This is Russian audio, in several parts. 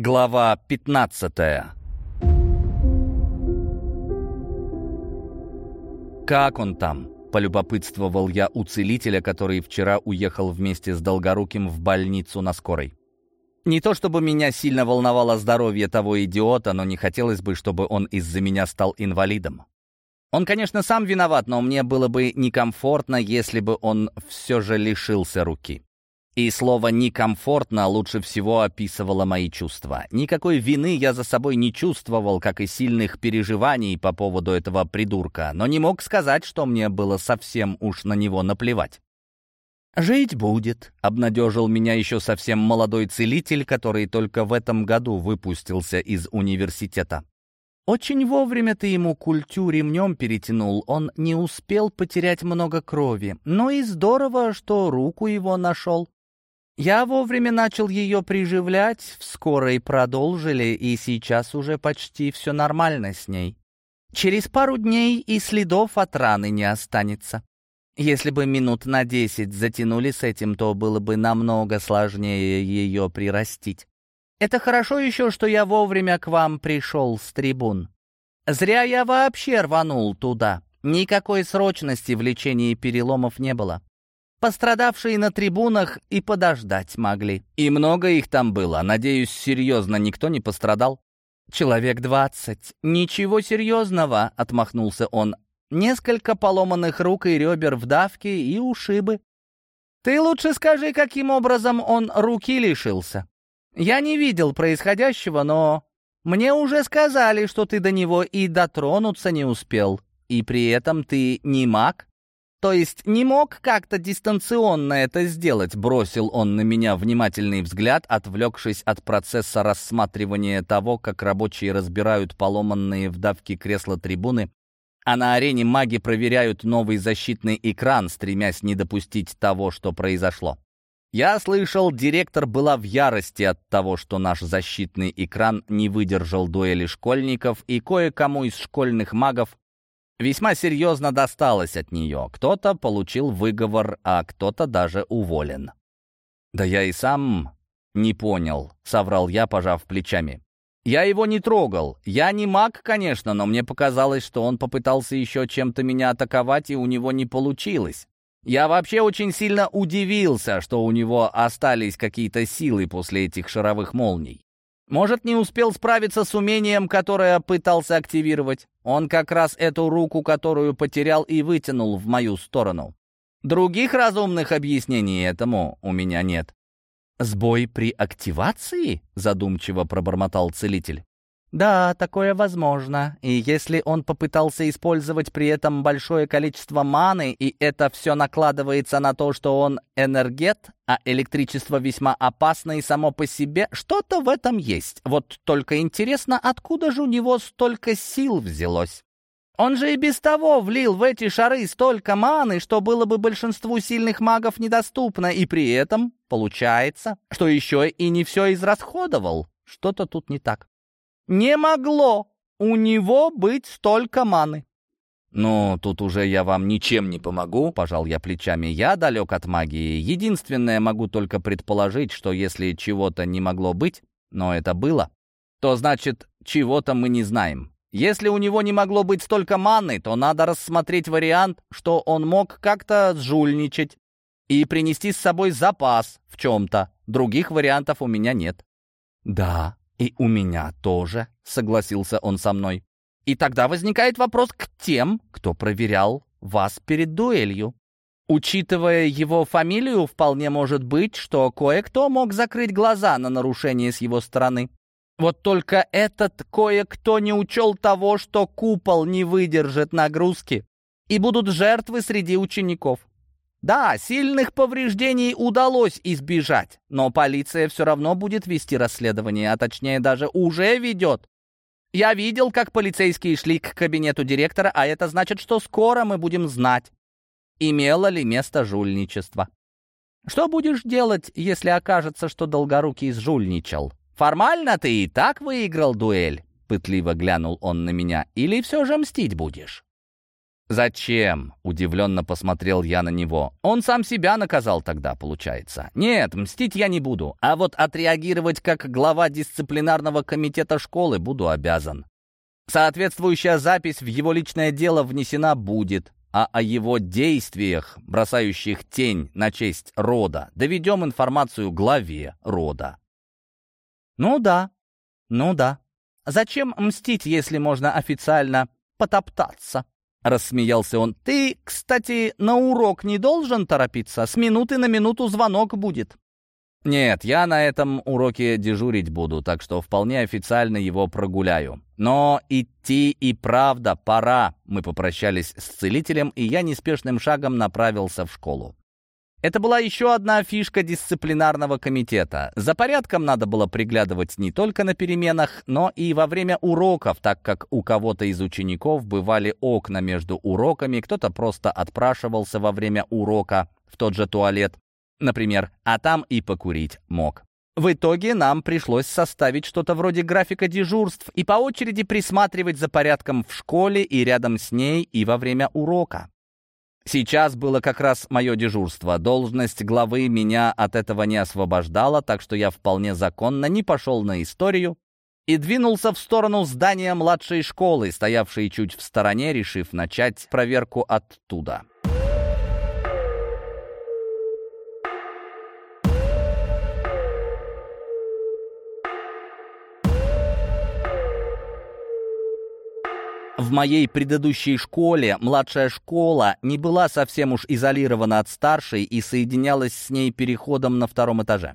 Глава 15 «Как он там?» — полюбопытствовал я у целителя, который вчера уехал вместе с Долгоруким в больницу на скорой. Не то чтобы меня сильно волновало здоровье того идиота, но не хотелось бы, чтобы он из-за меня стал инвалидом. Он, конечно, сам виноват, но мне было бы некомфортно, если бы он все же лишился руки. И слово «некомфортно» лучше всего описывало мои чувства. Никакой вины я за собой не чувствовал, как и сильных переживаний по поводу этого придурка, но не мог сказать, что мне было совсем уж на него наплевать. «Жить будет», — обнадежил меня еще совсем молодой целитель, который только в этом году выпустился из университета. «Очень вовремя ты ему культю ремнем перетянул, он не успел потерять много крови, но и здорово, что руку его нашел. Я вовремя начал ее приживлять, в скорой продолжили, и сейчас уже почти все нормально с ней. Через пару дней и следов от раны не останется. Если бы минут на десять затянули с этим, то было бы намного сложнее ее прирастить. Это хорошо еще, что я вовремя к вам пришел с трибун. Зря я вообще рванул туда. Никакой срочности в лечении переломов не было. Пострадавшие на трибунах и подождать могли. И много их там было. Надеюсь, серьезно никто не пострадал. «Человек двадцать. Ничего серьезного», — отмахнулся он. «Несколько поломанных рук и ребер в давке и ушибы. Ты лучше скажи, каким образом он руки лишился. Я не видел происходящего, но мне уже сказали, что ты до него и дотронуться не успел. И при этом ты не маг, то есть не мог как-то дистанционно это сделать, бросил он на меня внимательный взгляд, отвлекшись от процесса рассматривания того, как рабочие разбирают поломанные в давке кресла-трибуны, а на арене маги проверяют новый защитный экран, стремясь не допустить того, что произошло. Я слышал, директор была в ярости от того, что наш защитный экран не выдержал дуэли школьников, и кое-кому из школьных магов весьма серьезно досталось от нее. Кто-то получил выговор, а кто-то даже уволен. «Да я и сам не понял», — соврал я, пожав плечами. «Я его не трогал. Я не маг, конечно, но мне показалось, что он попытался еще чем-то меня атаковать, и у него не получилось. Я вообще очень сильно удивился, что у него остались какие-то силы после этих шаровых молний. Может, не успел справиться с умением, которое пытался активировать. Он как раз эту руку, которую потерял, и вытянул в мою сторону. Других разумных объяснений этому у меня нет. «Сбой при активации?» — задумчиво пробормотал целитель. Да, такое возможно. И если он попытался использовать при этом большое количество маны, и это все накладывается на то, что он энергет, а электричество весьма опасно и само по себе, что-то в этом есть. Вот только интересно, откуда же у него столько сил взялось? Он же и без того влил в эти шары столько маны, что было бы большинству сильных магов недоступно, и при этом получается, что еще и не все израсходовал. Что-то тут не так. Не могло у него быть столько маны. «Ну, тут уже я вам ничем не помогу», — пожал я плечами. «Я далек от магии. Единственное, могу только предположить, что если чего-то не могло быть, но это было, то значит, чего-то мы не знаем. Если у него не могло быть столько маны, то надо рассмотреть вариант, что он мог как-то сжульничать и принести с собой запас в чем-то. Других вариантов у меня нет». «Да, «И у меня тоже», — согласился он со мной. «И тогда возникает вопрос к тем, кто проверял вас перед дуэлью. Учитывая его фамилию, вполне может быть, что кое-кто мог закрыть глаза на нарушение с его стороны. Вот только этот кое-кто не учел того, что купол не выдержит нагрузки, и будут жертвы среди учеников. Да, сильных повреждений удалось избежать, но полиция все равно будет вести расследование, а точнее даже уже ведет. Я видел, как полицейские шли к кабинету директора, а это значит, что скоро мы будем знать, имело ли место жульничество. Что будешь делать, если окажется, что Долгорукий сжульничал? Формально ты и так выиграл дуэль, пытливо глянул он на меня, или все же мстить будешь? «Зачем?» — удивленно посмотрел я на него. «Он сам себя наказал тогда, получается. Нет, мстить я не буду, а вот отреагировать как глава дисциплинарного комитета школы буду обязан. Соответствующая запись в его личное дело внесена будет, а о его действиях, бросающих тень на честь рода, доведем информацию главе рода». «Ну да, ну да. Зачем мстить, если можно официально потоптаться?» — рассмеялся он. «Ты, кстати, на урок не должен торопиться. С минуты на минуту звонок будет». «Нет, я на этом уроке дежурить буду, так что вполне официально его прогуляю. Но идти и правда пора». Мы попрощались с целителем, и я неспешным шагом направился в школу. Это была еще одна фишка дисциплинарного комитета. За порядком надо было приглядывать не только на переменах, но и во время уроков, так как у кого-то из учеников бывали окна между уроками, кто-то просто отпрашивался во время урока в тот же туалет, например, а там и покурить мог. В итоге нам пришлось составить что-то вроде графика дежурств и по очереди присматривать за порядком в школе и рядом с ней и во время урока. Сейчас было как раз мое дежурство. Должность главы меня от этого не освобождала, так что я вполне законно не пошел на историю и двинулся в сторону здания младшей школы, стоявшей чуть в стороне, решив начать проверку оттуда. В моей предыдущей школе младшая школа не была совсем уж изолирована от старшей и соединялась с ней переходом на втором этаже.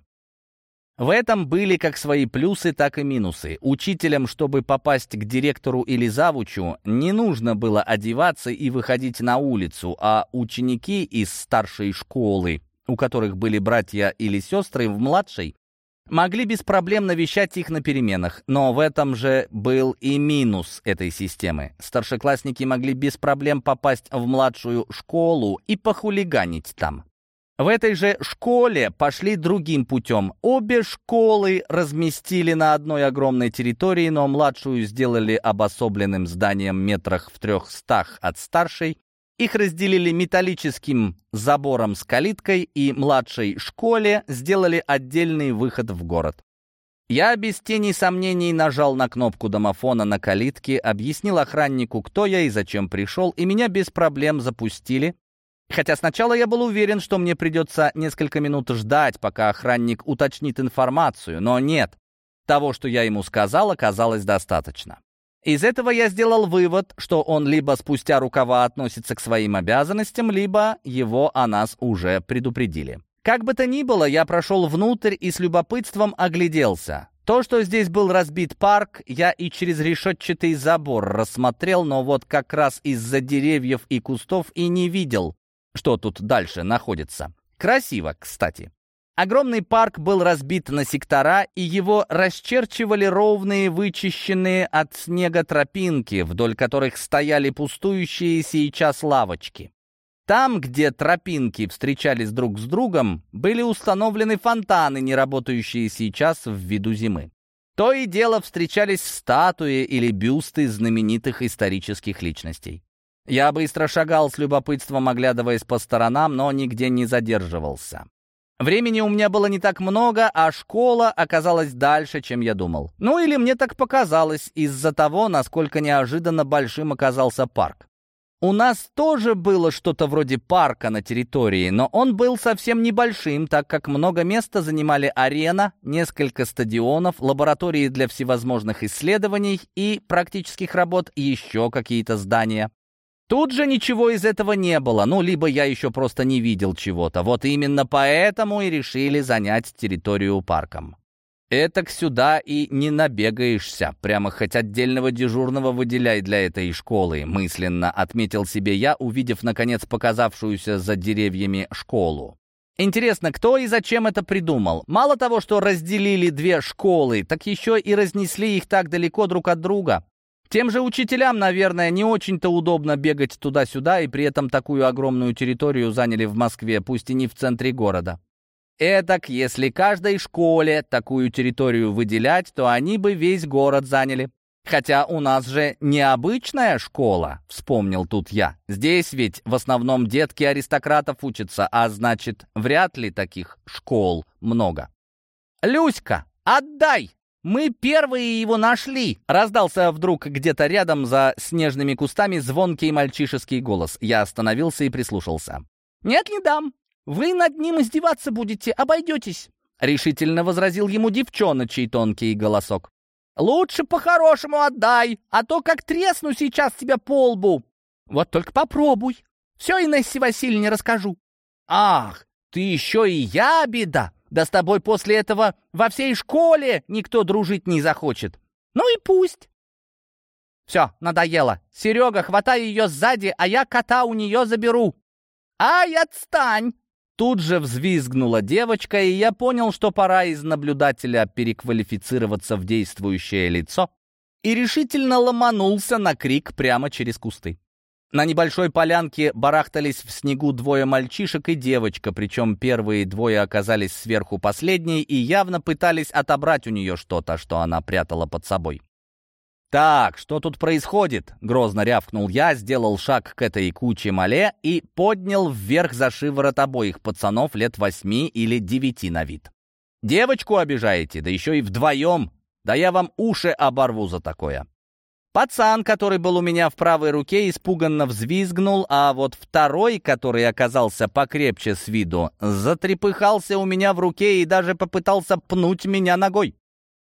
В этом были как свои плюсы, так и минусы. Учителям, чтобы попасть к директору или завучу, не нужно было одеваться и выходить на улицу, а ученики из старшей школы, у которых были братья или сестры в младшей, могли без проблем навещать их на переменах, но в этом же был и минус этой системы. Старшеклассники могли без проблем попасть в младшую школу и похулиганить там. В этой же школе пошли другим путем. Обе школы разместили на одной огромной территории, но младшую сделали обособленным зданием метрах в трехстах от старшей, их разделили металлическим забором с калиткой и младшей школе сделали отдельный выход в город. Я без тени сомнений нажал на кнопку домофона на калитке, объяснил охраннику, кто я и зачем пришел, и меня без проблем запустили. Хотя сначала я был уверен, что мне придется несколько минут ждать, пока охранник уточнит информацию, но нет. Того, что я ему сказал, оказалось достаточно. Из этого я сделал вывод, что он либо спустя рукава относится к своим обязанностям, либо его о нас уже предупредили. Как бы то ни было, я прошел внутрь и с любопытством огляделся. То, что здесь был разбит парк, я и через решетчатый забор рассмотрел, но вот как раз из-за деревьев и кустов и не видел, что тут дальше находится. Красиво, кстати. Огромный парк был разбит на сектора, и его расчерчивали ровные, вычищенные от снега тропинки, вдоль которых стояли пустующие сейчас лавочки. Там, где тропинки встречались друг с другом, были установлены фонтаны, не работающие сейчас ввиду зимы. То и дело встречались статуи или бюсты знаменитых исторических личностей. Я быстро шагал с любопытством, оглядываясь по сторонам, но нигде не задерживался. Времени у меня было не так много, а школа оказалась дальше, чем я думал. Ну или мне так показалось из-за того, насколько неожиданно большим оказался парк. У нас тоже было что-то вроде парка на территории, но он был совсем небольшим, так как много места занимали арена, несколько стадионов, лаборатории для всевозможных исследований и практических работ и еще какие-то здания. Тут же ничего из этого не было, ну, либо я еще просто не видел чего-то. Вот именно поэтому и решили занять территорию парком. Этак сюда и не набегаешься, прямо хоть отдельного дежурного выделяй для этой школы, мысленно отметил себе я, увидев, наконец, показавшуюся за деревьями школу. Интересно, кто и зачем это придумал? Мало того, что разделили две школы, так еще и разнесли их так далеко друг от друга. Тем же учителям, наверное, не очень-то удобно бегать туда-сюда, и при этом такую огромную территорию заняли в Москве, пусть и не в центре города. Эдак, если каждой школе такую территорию выделять, то они бы весь город заняли. Хотя у нас же необычная школа, вспомнил тут я. Здесь ведь в основном детки аристократов учатся, а значит, вряд ли таких школ много. «Люська, отдай! Мы первые его нашли!» Раздался вдруг где-то рядом за снежными кустами звонкий мальчишеский голос. Я остановился и прислушался. «Нет, не дам. Вы над ним издеваться будете, обойдетесь!» Решительно возразил ему девчоночий тонкий голосок. Лучше по-хорошему отдай, а то как тресну сейчас тебя по лбу. Вот только попробуй. Все Инессе Васильевне расскажу. Ах, ты еще и я беда. Да с тобой после этого во всей школе никто дружить не захочет. Ну и пусть. Все, надоело. Серега, хватай ее сзади, а я кота у нее заберу. Ай, отстань! Тут же взвизгнула девочка, и я понял, что пора из наблюдателя переквалифицироваться в действующее лицо, и решительно ломанулся на крик прямо через кусты. На небольшой полянке барахтались в снегу двое мальчишек и девочка, причем первые двое оказались сверху последней и явно пытались отобрать у нее что-то, что она прятала под собой. «Так, что тут происходит?» — грозно рявкнул я, сделал шаг к этой куче мале и поднял вверх за шиворот обоих пацанов лет восьми или девяти на вид. «Девочку обижаете, да еще и вдвоем! Да я вам уши оборву за такое!» Пацан, который был у меня в правой руке, испуганно взвизгнул, а вот второй, который оказался покрепче с виду, затрепыхался у меня в руке и даже попытался пнуть меня ногой.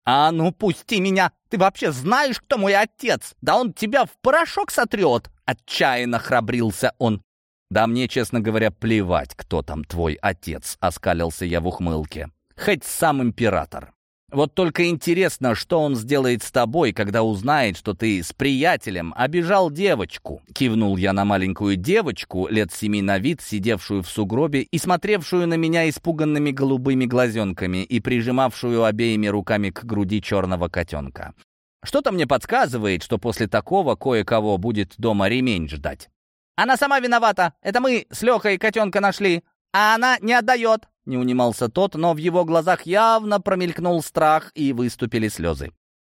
«А ну, пусти меня! Ты вообще знаешь, кто мой отец? Да он тебя в порошок сотрет!» Отчаянно храбрился он. «Да мне, честно говоря, плевать, кто там твой отец», — оскалился я в ухмылке. «Хоть сам император». Вот только интересно, что он сделает с тобой, когда узнает, что ты с приятелем обижал девочку. Кивнул я на маленькую девочку, лет семи на вид, сидевшую в сугробе и смотревшую на меня испуганными голубыми глазенками и прижимавшую обеими руками к груди черного котенка. Что-то мне подсказывает, что после такого кое-кого будет дома ремень ждать. «Она сама виновата. Это мы с Лехой котенка нашли, а она не отдает», не унимался тот, но в его глазах явно промелькнул страх и выступили слезы.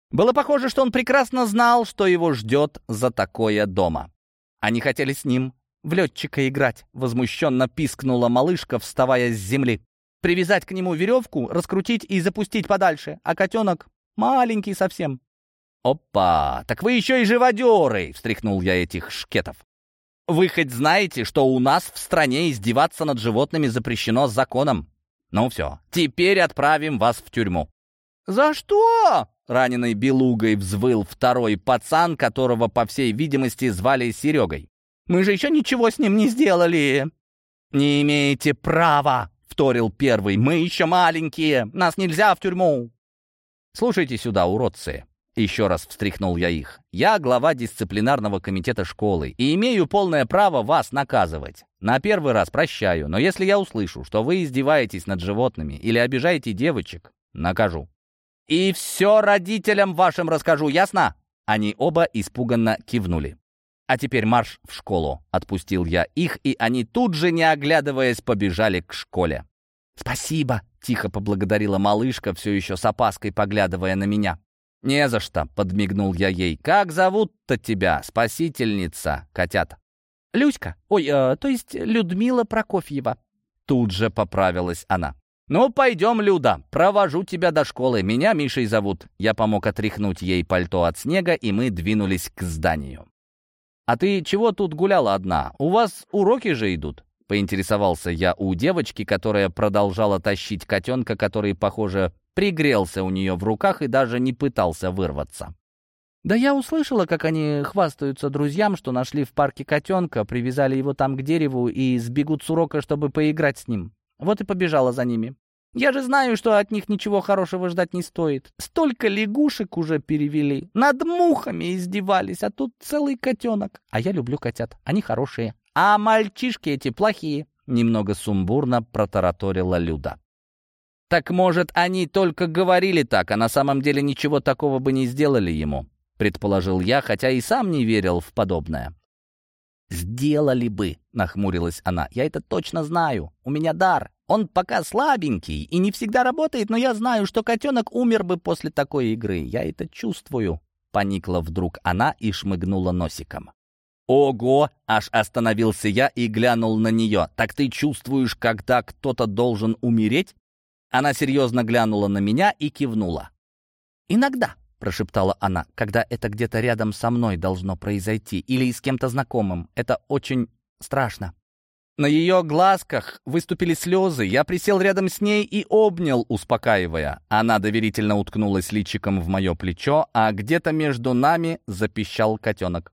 Было похоже, что он прекрасно знал, что его ждет за такое дома. Они хотели с ним в летчика играть, возмущенно пискнула малышка, вставая с земли. Привязать к нему веревку, раскрутить и запустить подальше, а котенок маленький совсем. «Опа! Так вы еще и живодеры!» — встряхнул я этих шкетов. Вы хоть знаете, что у нас в стране издеваться над животными запрещено законом? Ну все, теперь отправим вас в тюрьму». «За что?» — раненый белугой взвыл второй пацан, которого, по всей видимости, звали Серегой. «Мы же еще ничего с ним не сделали!» «Не имеете права!» — вторил первый. «Мы еще маленькие! Нас нельзя в тюрьму!» «Слушайте сюда, уродцы!» Еще раз встряхнул я их. «Я глава дисциплинарного комитета школы и имею полное право вас наказывать. На первый раз прощаю, но если я услышу, что вы издеваетесь над животными или обижаете девочек, накажу. И все родителям вашим расскажу, ясно?» Они оба испуганно кивнули. «А теперь марш в школу», — отпустил я их, и они тут же, не оглядываясь, побежали к школе. «Спасибо», — тихо поблагодарила малышка, все еще с опаской поглядывая на меня. «Не за что», — подмигнул я ей. «Как зовут-то тебя, спасительница, котят?» «Люська. Ой, э, то есть Людмила Прокофьева». Тут же поправилась она. «Ну, пойдем, Люда, провожу тебя до школы. Меня Мишей зовут». Я помог отряхнуть ей пальто от снега, и мы двинулись к зданию. «А ты чего тут гуляла одна? У вас уроки же идут?» Поинтересовался я у девочки, которая продолжала тащить котенка, который, похоже, пригрелся у нее в руках и даже не пытался вырваться. Да я услышала, как они хвастаются друзьям, что нашли в парке котенка, привязали его там к дереву и сбегут с урока, чтобы поиграть с ним. Вот и побежала за ними. Я же знаю, что от них ничего хорошего ждать не стоит. Столько лягушек уже перевели, над мухами издевались, а тут целый котенок. А я люблю котят, они хорошие. А мальчишки эти плохие. Немного сумбурно протараторила Люда. Так, может, они только говорили так, а на самом деле ничего такого бы не сделали ему, предположил я, хотя и сам не верил в подобное. «Сделали бы», — нахмурилась она. «Я это точно знаю. У меня дар. Он пока слабенький и не всегда работает, но я знаю, что котенок умер бы после такой игры. Я это чувствую». Поникла вдруг она и шмыгнула носиком. «Ого!» — аж остановился я и глянул на нее. «Так ты чувствуешь, когда кто-то должен умереть?» Она серьезно глянула на меня и кивнула. «Иногда», — прошептала она, — «когда это где-то рядом со мной должно произойти или с кем-то знакомым. Это очень страшно». На ее глазках выступили слезы. Я присел рядом с ней и обнял, успокаивая. Она доверительно уткнулась личиком в мое плечо, а где-то между нами запищал котенок.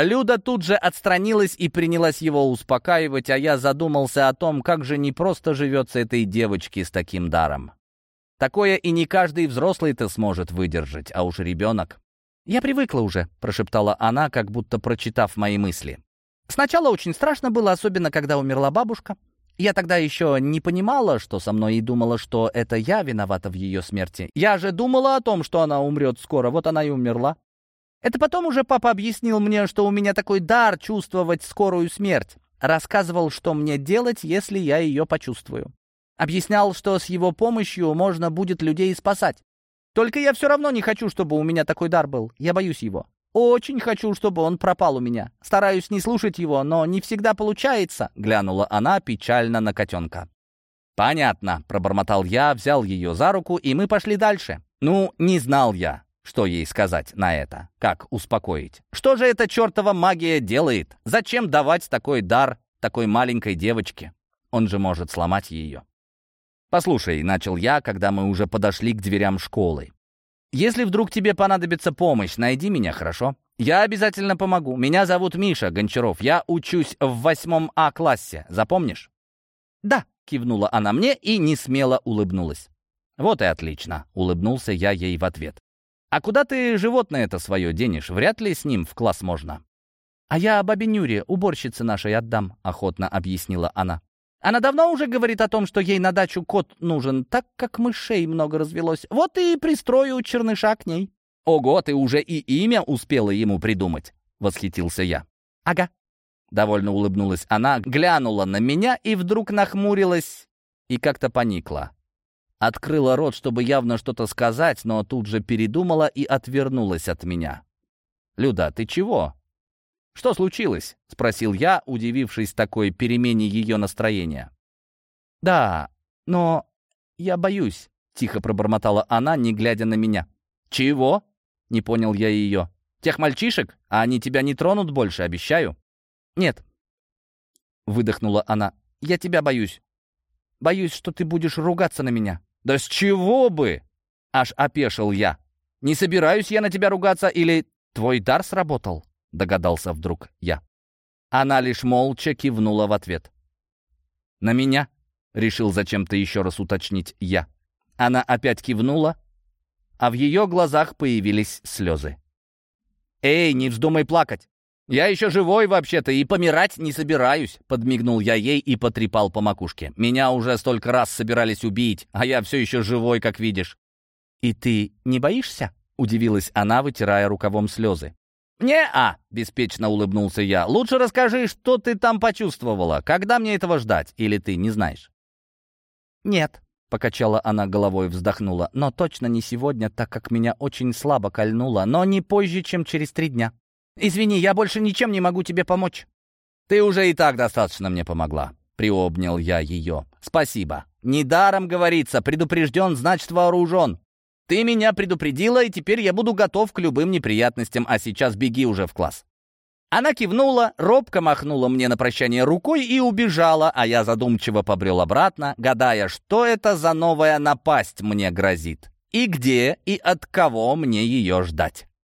Люда тут же отстранилась и принялась его успокаивать, а я задумался о том, как же непросто живется этой девочке с таким даром. Такое и не каждый взрослый-то сможет выдержать, а уж ребенок. «Я привыкла уже», — прошептала она, как будто прочитав мои мысли. «Сначала очень страшно было, особенно когда умерла бабушка. Я тогда еще не понимала, что со мной, и думала, что это я виновата в ее смерти. Я же думала о том, что она умрет скоро, вот она и умерла. Это потом уже папа объяснил мне, что у меня такой дар чувствовать скорую смерть. Рассказывал, что мне делать, если я ее почувствую. Объяснял, что с его помощью можно будет людей спасать. Только я все равно не хочу, чтобы у меня такой дар был. Я боюсь его. Очень хочу, чтобы он пропал у меня. Стараюсь не слушать его, но не всегда получается», — глянула она печально на котенка. «Понятно», — пробормотал я, взял ее за руку, и мы пошли дальше. Ну, не знал я, что ей сказать на это? Как успокоить? Что же эта чертова магия делает? Зачем давать такой дар такой маленькой девочке? Он же может сломать ее. «Послушай», — начал я, когда мы уже подошли к дверям школы. «Если вдруг тебе понадобится помощь, найди меня, хорошо? Я обязательно помогу. Меня зовут Миша Гончаров. Я учусь в восьмом А-классе. Запомнишь?» «Да», — кивнула она мне и не смело улыбнулась. «Вот и отлично», — улыбнулся я ей в ответ. «А куда ты животное это свое денешь? Вряд ли с ним в класс можно». «А я бабе Нюре, уборщице нашей, отдам», — охотно объяснила она. «Она давно уже говорит о том, что ей на дачу кот нужен, так как мышей много развелось. Вот и пристрою черныша к ней». «Ого, ты уже и имя успела ему придумать», — восхитился я. «Ага». Довольно улыбнулась она, глянула на меня и вдруг нахмурилась и как-то поникла. Открыла рот, чтобы явно что-то сказать, но тут же передумала и отвернулась от меня. «Люда, ты чего?» «Что случилось?» — спросил я, удивившись такой перемене ее настроения. «Да, но я боюсь», — тихо пробормотала она, не глядя на меня. «Чего?» — не понял я ее. «Тех мальчишек? А они тебя не тронут больше, обещаю?» «Нет», — выдохнула она. «Я тебя боюсь. Боюсь, что ты будешь ругаться на меня». «Да с чего бы?» — аж опешил я. «Не собираюсь я на тебя ругаться, или твой дар сработал?» — догадался вдруг я. Она лишь молча кивнула в ответ. «На меня?» — решил зачем-то еще раз уточнить я. Она опять кивнула, а в ее глазах появились слезы. «Эй, не вздумай плакать! «Я еще живой вообще-то и помирать не собираюсь», — подмигнул я ей и потрепал по макушке. «Меня уже столько раз собирались убить, а я все еще живой, как видишь». «И ты не боишься?» — удивилась она, вытирая рукавом слезы. «Не-а», — беспечно улыбнулся я. «Лучше расскажи, что ты там почувствовала. Когда мне этого ждать? Или ты не знаешь?» «Нет», — покачала она головой, вздохнула. «Но точно не сегодня, так как меня очень слабо кольнуло, но не позже, чем через три дня». «Извини, я больше ничем не могу тебе помочь». «Ты уже и так достаточно мне помогла», — приобнял я ее. «Спасибо. Недаром говорится, предупрежден, значит вооружен. Ты меня предупредила, и теперь я буду готов к любым неприятностям, а сейчас беги уже в класс». Она кивнула, робко махнула мне на прощание рукой и убежала, а я задумчиво побрел обратно, гадая, что это за новая напасть мне грозит, и где и от кого мне ее ждать.